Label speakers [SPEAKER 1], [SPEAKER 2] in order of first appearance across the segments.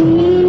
[SPEAKER 1] sekian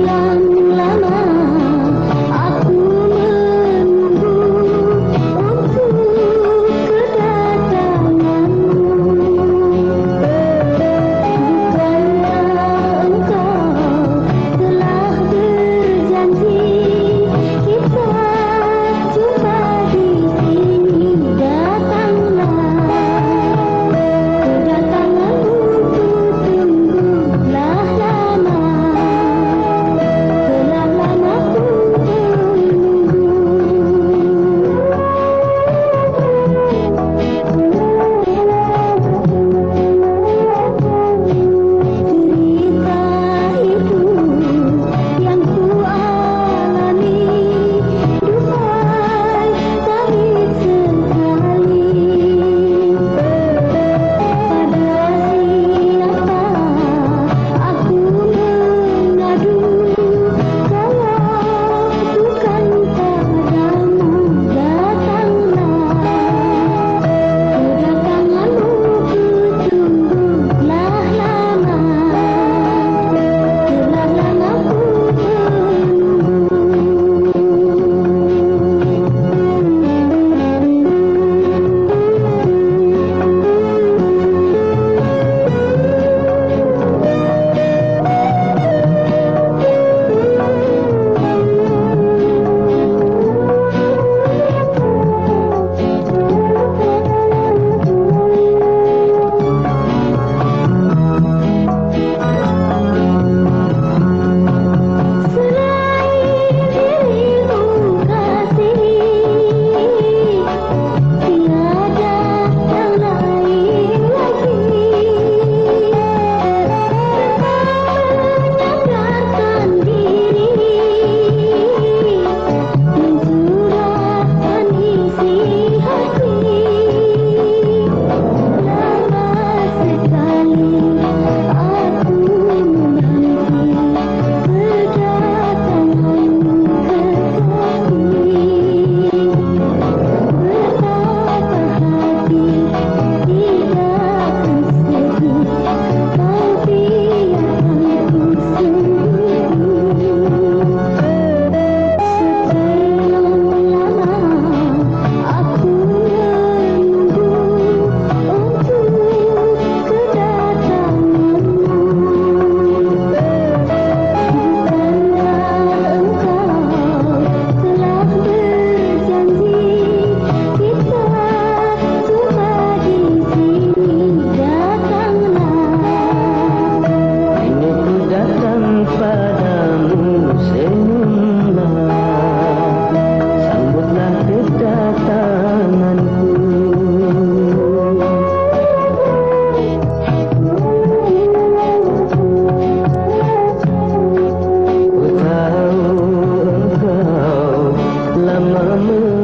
[SPEAKER 1] Ramana.